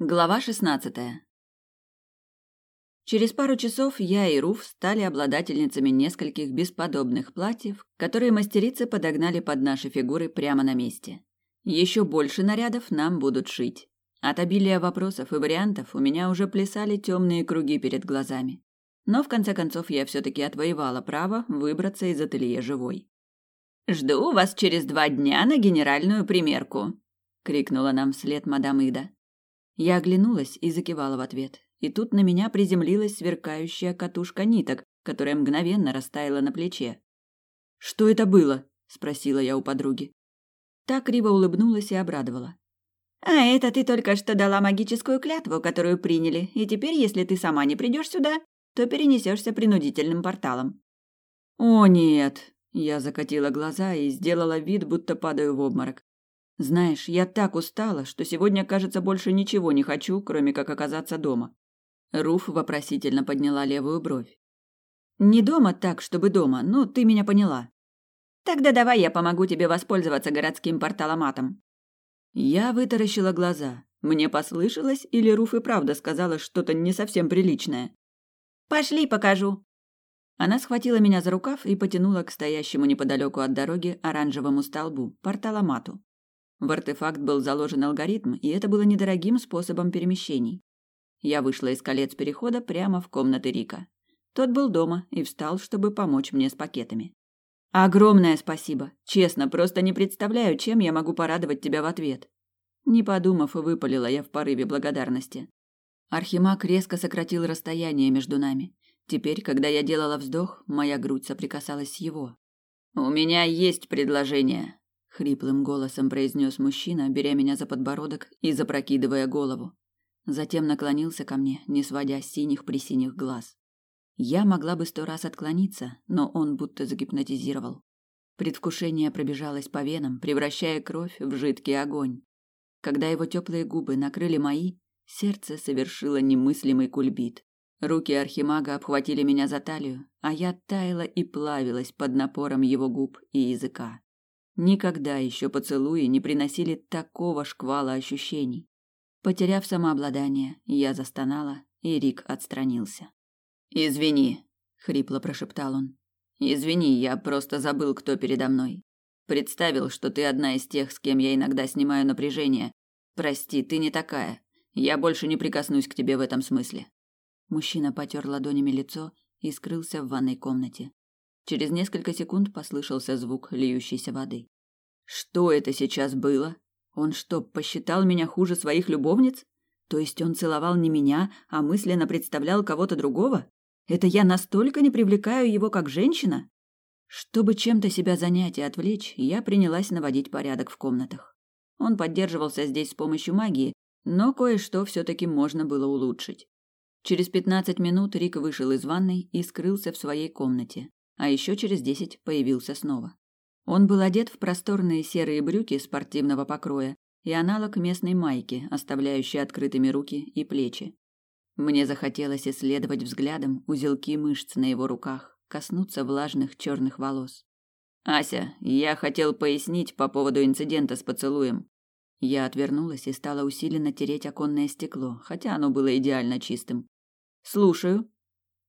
Глава шестнадцатая. Через пару часов я и Руф стали обладательницами нескольких бесподобных платьев, которые мастерицы подогнали под наши фигуры прямо на месте. Еще больше нарядов нам будут шить. От обилия вопросов и вариантов у меня уже плясали темные круги перед глазами. Но в конце концов я все-таки отвоевала право выбраться из ателье живой. «Жду вас через два дня на генеральную примерку», — крикнула нам вслед мадам Ида. Я оглянулась и закивала в ответ. И тут на меня приземлилась сверкающая катушка ниток, которая мгновенно растаяла на плече. «Что это было?» – спросила я у подруги. Так криво улыбнулась и обрадовала. «А это ты только что дала магическую клятву, которую приняли, и теперь, если ты сама не придешь сюда, то перенесешься принудительным порталом». «О, нет!» – я закатила глаза и сделала вид, будто падаю в обморок. Знаешь, я так устала, что сегодня, кажется, больше ничего не хочу, кроме как оказаться дома. Руф вопросительно подняла левую бровь. Не дома так, чтобы дома, ну, ты меня поняла. Тогда давай я помогу тебе воспользоваться городским порталоматом. Я вытаращила глаза. Мне послышалось, или Руф и правда сказала что-то не совсем приличное. Пошли, покажу. Она схватила меня за рукав и потянула к стоящему неподалеку от дороги оранжевому столбу, порталомату. В артефакт был заложен алгоритм, и это было недорогим способом перемещений. Я вышла из колец перехода прямо в комнаты Рика. Тот был дома и встал, чтобы помочь мне с пакетами. Огромное спасибо. Честно, просто не представляю, чем я могу порадовать тебя в ответ. Не подумав, выпалила я в порыве благодарности. Архимаг резко сократил расстояние между нами. Теперь, когда я делала вздох, моя грудь соприкасалась с его. У меня есть предложение, хриплым голосом произнес мужчина, беря меня за подбородок и запрокидывая голову. Затем наклонился ко мне, не сводя синих присиних глаз. Я могла бы сто раз отклониться, но он будто загипнотизировал. Предвкушение пробежалось по венам, превращая кровь в жидкий огонь. Когда его теплые губы накрыли мои, сердце совершило немыслимый кульбит. Руки архимага обхватили меня за талию, а я таяла и плавилась под напором его губ и языка. Никогда еще поцелуи не приносили такого шквала ощущений. Потеряв самообладание, я застонала, и Рик отстранился. «Извини», — хрипло прошептал он. «Извини, я просто забыл, кто передо мной. Представил, что ты одна из тех, с кем я иногда снимаю напряжение. Прости, ты не такая. Я больше не прикоснусь к тебе в этом смысле». Мужчина потер ладонями лицо и скрылся в ванной комнате. Через несколько секунд послышался звук льющейся воды. Что это сейчас было? Он что, посчитал меня хуже своих любовниц? То есть он целовал не меня, а мысленно представлял кого-то другого? Это я настолько не привлекаю его как женщина? Чтобы чем-то себя занять и отвлечь, я принялась наводить порядок в комнатах. Он поддерживался здесь с помощью магии, но кое-что все-таки можно было улучшить. Через пятнадцать минут Рик вышел из ванной и скрылся в своей комнате а еще через десять появился снова. Он был одет в просторные серые брюки спортивного покроя и аналог местной майки, оставляющей открытыми руки и плечи. Мне захотелось исследовать взглядом узелки мышц на его руках, коснуться влажных черных волос. «Ася, я хотел пояснить по поводу инцидента с поцелуем». Я отвернулась и стала усиленно тереть оконное стекло, хотя оно было идеально чистым. «Слушаю»,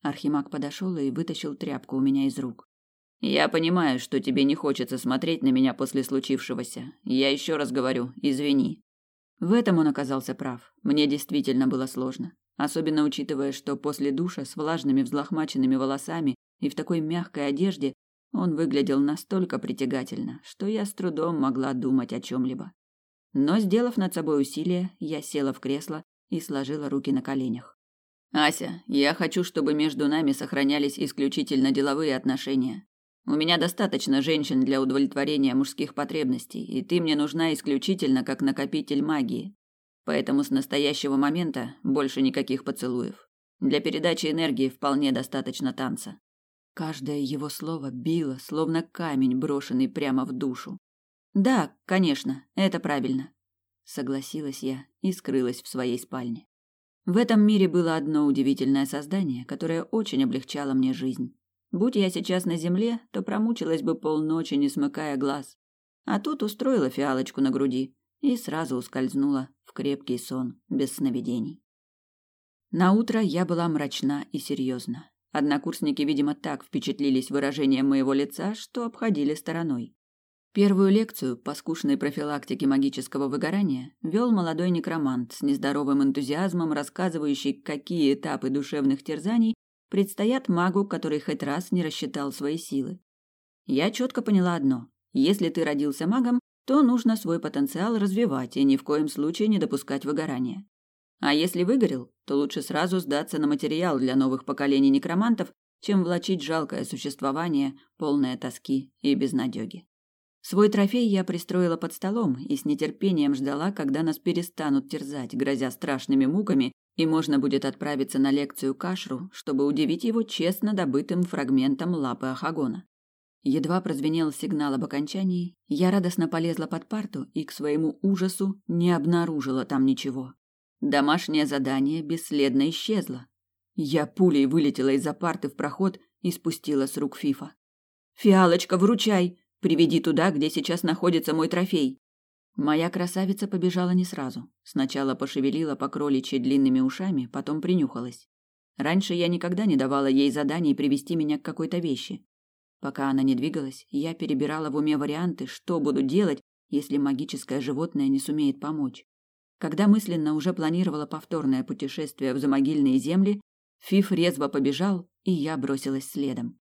Архимаг подошел и вытащил тряпку у меня из рук. Я понимаю, что тебе не хочется смотреть на меня после случившегося. Я еще раз говорю, извини. В этом он оказался прав. Мне действительно было сложно, особенно учитывая, что после душа с влажными взлохмаченными волосами и в такой мягкой одежде он выглядел настолько притягательно, что я с трудом могла думать о чем либо Но сделав над собой усилие, я села в кресло и сложила руки на коленях. Ася, я хочу, чтобы между нами сохранялись исключительно деловые отношения. У меня достаточно женщин для удовлетворения мужских потребностей, и ты мне нужна исключительно как накопитель магии. Поэтому с настоящего момента больше никаких поцелуев. Для передачи энергии вполне достаточно танца. Каждое его слово било, словно камень, брошенный прямо в душу. Да, конечно, это правильно, согласилась я и скрылась в своей спальне. В этом мире было одно удивительное создание, которое очень облегчало мне жизнь. Будь я сейчас на земле, то промучилась бы полночи, не смыкая глаз. А тут устроила фиалочку на груди. и сразу ускользнула в крепкий сон без сновидений. На утро я была мрачна и серьезна. Однокурсники, видимо, так впечатлились выражением моего лица, что обходили стороной. Первую лекцию по скучной профилактике магического выгорания вел молодой некромант с нездоровым энтузиазмом, рассказывающий, какие этапы душевных терзаний предстоят магу, который хоть раз не рассчитал свои силы. Я четко поняла одно: если ты родился магом, то нужно свой потенциал развивать и ни в коем случае не допускать выгорания. А если выгорел, то лучше сразу сдаться на материал для новых поколений некромантов, чем влачить жалкое существование, полное тоски и безнадёги. Свой трофей я пристроила под столом и с нетерпением ждала, когда нас перестанут терзать, грозя страшными муками, и можно будет отправиться на лекцию Кашру, чтобы удивить его честно добытым фрагментом лапы Ахагона. Едва прозвенел сигнал об окончании, я радостно полезла под парту и к своему ужасу не обнаружила там ничего. Домашнее задание бесследно исчезло. Я пулей вылетела из-за парты в проход и спустила с рук Фифа. «Фиалочка, вручай! Приведи туда, где сейчас находится мой трофей!» Моя красавица побежала не сразу. Сначала пошевелила по кроличьи длинными ушами, потом принюхалась. Раньше я никогда не давала ей заданий привести меня к какой-то вещи. Пока она не двигалась, я перебирала в уме варианты, что буду делать, если магическое животное не сумеет помочь. Когда мысленно уже планировала повторное путешествие в замогильные земли, Фиф резво побежал, и я бросилась следом.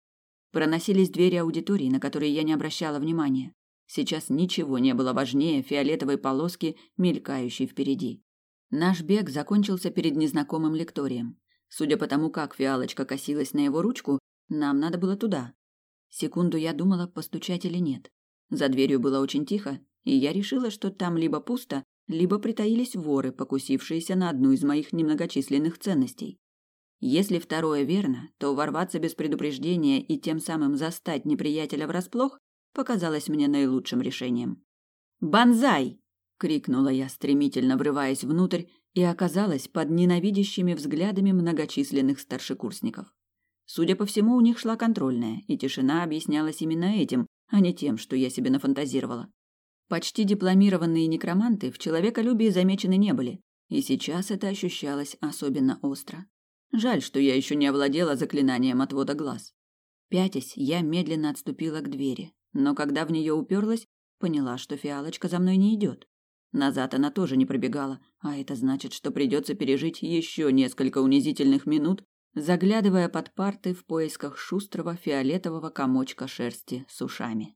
Проносились двери аудитории, на которые я не обращала внимания. Сейчас ничего не было важнее фиолетовой полоски, мелькающей впереди. Наш бег закончился перед незнакомым лекторием. Судя по тому, как фиалочка косилась на его ручку, нам надо было туда. Секунду я думала, постучать или нет. За дверью было очень тихо, и я решила, что там либо пусто, либо притаились воры, покусившиеся на одну из моих немногочисленных ценностей. Если второе верно, то ворваться без предупреждения и тем самым застать неприятеля врасплох показалось мне наилучшим решением. «Бонзай!» — крикнула я, стремительно врываясь внутрь, и оказалась под ненавидящими взглядами многочисленных старшекурсников. Судя по всему, у них шла контрольная, и тишина объяснялась именно этим, а не тем, что я себе нафантазировала. Почти дипломированные некроманты в человеколюбии замечены не были, и сейчас это ощущалось особенно остро. Жаль, что я еще не овладела заклинанием отвода глаз. Пятясь, я медленно отступила к двери, но когда в нее уперлась, поняла, что фиалочка за мной не идет. Назад она тоже не пробегала, а это значит, что придется пережить еще несколько унизительных минут заглядывая под парты в поисках шустрого фиолетового комочка шерсти с ушами.